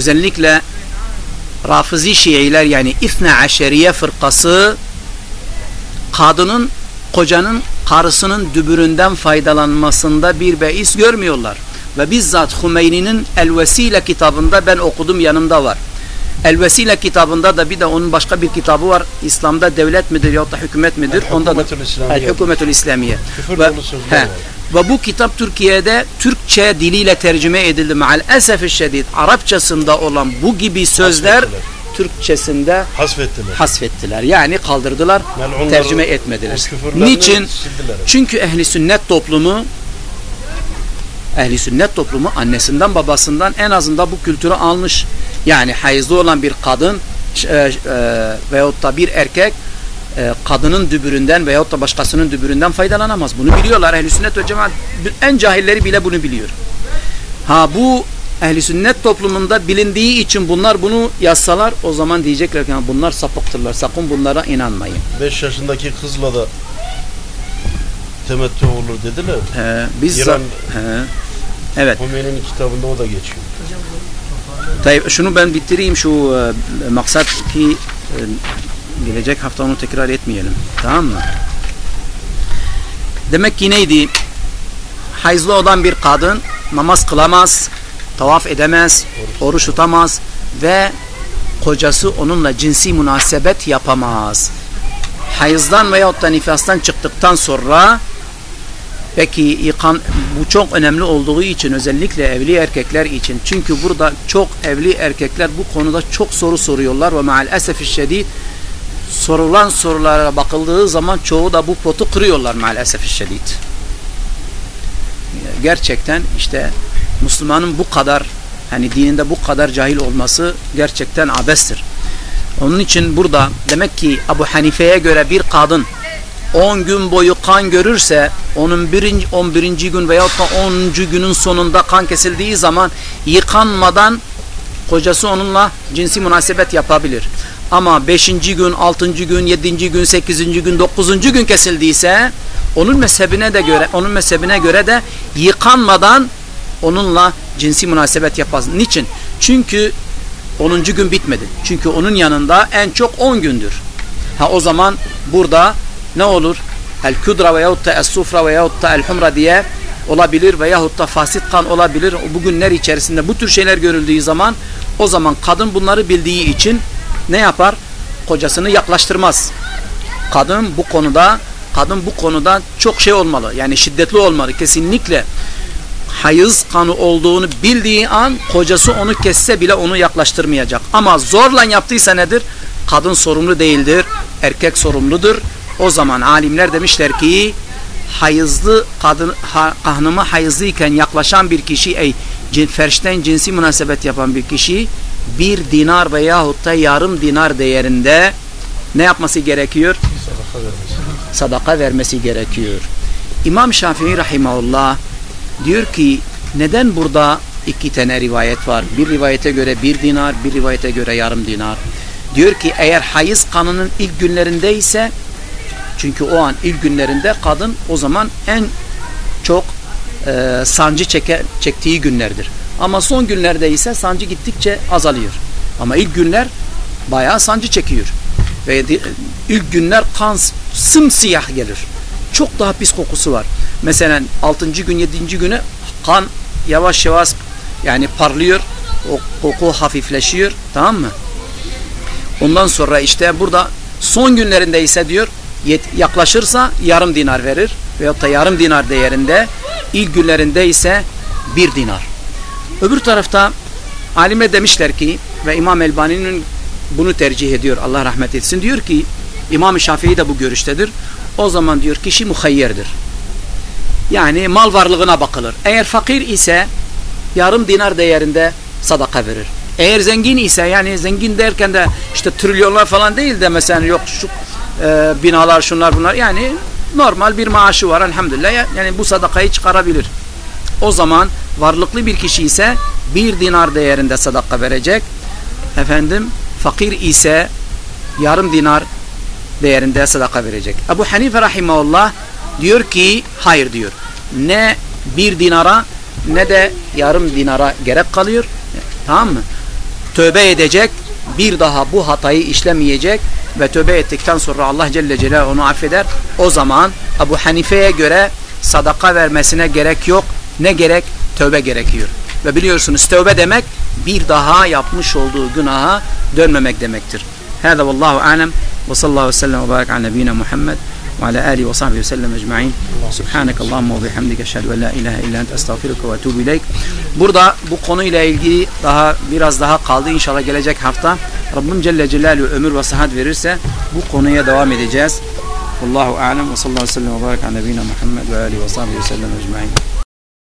özellikle Rafizi Şiiler yani İthne Aşeriye fırkası kadının kocanın karısının dübüründen faydalanmasında bir beis görmüyorlar. Ve bizzat Hümeyni'nin El Vesile kitabında ben okudum yanımda var. El Vesile kitabında da bir de onun başka bir kitabı var. İslam'da devlet midir yahut da hükümet midir? El Onda da. El Hükümetül İslamiye. Ve, he, ve bu kitap Türkiye'de Türkçe diliyle tercüme edildi. Maal esefi şiddet Arapçasında olan bu gibi sözler. Türkçesinde Hasfettiler. hasfettiler. Yani kaldırdılar, Melunları, tercüme etmediler. Niçin? sildiler. Çünkü ehli sünnet toplumu ehli sünnet toplumu annesinden babasından en azından bu kültürü almış. Yani hayızlı olan bir kadın e, e, veyahut da bir erkek e, kadının dübüründen veyahut da başkasının dübüründen faydalanamaz. Bunu biliyorlar. Ehli sünnet ve cemaat en cahilleri bile bunu biliyor. Ha bu ehli sünnet toplumunda bilindiği için bunlar bunu yazsalar o zaman diyecekler ki "Ha, bunlar sapıktırlar. Sakın bunlara inanmayın. 5 yaşındaki kızla da temettü olur dediler. He, biz İran- he, evet. Hümeyni'nin kitabında o da geçiyor. Tayyip, şunu ben bitireyim şu e, maksat ki e, gelecek hafta onu tekrar etmeyelim. Tamam mı? Demek ki neydi? Hayızlı olan bir kadın namaz kılamaz, tavaf edemez, oruç tutamaz ve kocası onunla cinsi münasebet yapamaz. Hayızdan veyahut da nifastan çıktıktan sonra Peki yıkan bu çok önemli olduğu için özellikle evli erkekler için. Çünkü burada çok evli erkekler bu konuda çok soru soruyorlar ve maal esefi şiddet sorulan sorulara bakıldığı zaman çoğu da bu potu kırıyorlar maal esefi şiddet. Gerçekten işte Müslümanın bu kadar hani dininde bu kadar cahil olması gerçekten abestir. Onun için burada demek ki Abu Hanife'ye göre bir kadın 10 gün boyu kan görürse onun birinci, 11. gün veyahut da 10. günün sonunda kan kesildiği zaman yıkanmadan kocası onunla cinsi münasebet yapabilir. Ama 5. gün, 6. gün, 7. gün, 8. gün, 9. gün kesildiyse onun mezhebine de göre onun mezhebine göre de yıkanmadan onunla cinsi münasebet yapmaz. Niçin? Çünkü 10. gün bitmedi. Çünkü onun yanında en çok 10 gündür. Ha o zaman burada ne olur? El kudra veyahut da el sufra veyahut da el humra diye olabilir veyahut da fasit kan olabilir. Bu günler içerisinde bu tür şeyler görüldüğü zaman o zaman kadın bunları bildiği için ne yapar? Kocasını yaklaştırmaz. Kadın bu konuda kadın bu konuda çok şey olmalı. Yani şiddetli olmalı. Kesinlikle hayız kanı olduğunu bildiği an kocası onu kesse bile onu yaklaştırmayacak. Ama zorla yaptıysa nedir? Kadın sorumlu değildir. Erkek sorumludur. O zaman alimler demişler ki hayızlı kadın ha, hanımı hayızlıyken yaklaşan bir kişi ey cin, ferşten cinsi münasebet yapan bir kişi bir dinar veyahut da yarım dinar değerinde ne yapması gerekiyor? Sadaka vermesi. Sadaka vermesi gerekiyor. İmam Şafii rahimahullah diyor ki neden burada iki tane rivayet var? Bir rivayete göre bir dinar, bir rivayete göre yarım dinar. Diyor ki eğer hayız kanının ilk günlerindeyse çünkü o an ilk günlerinde kadın o zaman en çok e, sancı çeke, çektiği günlerdir. Ama son günlerde ise sancı gittikçe azalıyor. Ama ilk günler bayağı sancı çekiyor. Ve ilk günler kan sımsiyah gelir. Çok daha pis kokusu var. Mesela 6. gün 7. güne kan yavaş yavaş yani parlıyor. O koku hafifleşiyor. Tamam mı? Ondan sonra işte burada son günlerinde ise diyor yaklaşırsa yarım dinar verir veyahut da yarım dinar değerinde ilk günlerinde ise bir dinar. Öbür tarafta alime demişler ki ve İmam Elbani'nin bunu tercih ediyor Allah rahmet etsin diyor ki İmam Şafii de bu görüştedir. O zaman diyor kişi muhayyerdir. Yani mal varlığına bakılır. Eğer fakir ise yarım dinar değerinde sadaka verir. Eğer zengin ise yani zengin derken de işte trilyonlar falan değil de mesela yok şu e, binalar şunlar bunlar yani normal bir maaşı var elhamdülillah yani bu sadakayı çıkarabilir. O zaman varlıklı bir kişi ise bir dinar değerinde sadaka verecek. Efendim fakir ise yarım dinar değerinde sadaka verecek. Ebu Hanife rahimahullah diyor ki hayır diyor. Ne bir dinara ne de yarım dinara gerek kalıyor. Tamam mı? tövbe edecek, bir daha bu hatayı işlemeyecek ve tövbe ettikten sonra Allah Celle Celaluhu onu affeder. O zaman Ebu Hanife'ye göre sadaka vermesine gerek yok. Ne gerek? Tövbe gerekiyor. Ve biliyorsunuz tövbe demek bir daha yapmış olduğu günaha dönmemek demektir. Hâzâ vallahu alem ve sallallahu aleyhi ve sellem ve barik ala Muhammed ve ala alihi ve sahbihi ve sellem ecma'in. Subhanak Allahumma ve bihamdike eşhedü en la ilahe illa ente estağfiruke ve etûbü ileyk. Burada bu konuyla ilgili daha biraz daha kaldı inşallah gelecek hafta. Rabbim Celle Celaluhu ömür ve sıhhat verirse bu konuya devam edeceğiz. Allahu alem ve sallallahu aleyhi ve sellem ve barik ala nebine Muhammed ve alihi ve sahbihi ve sellem ecma'in.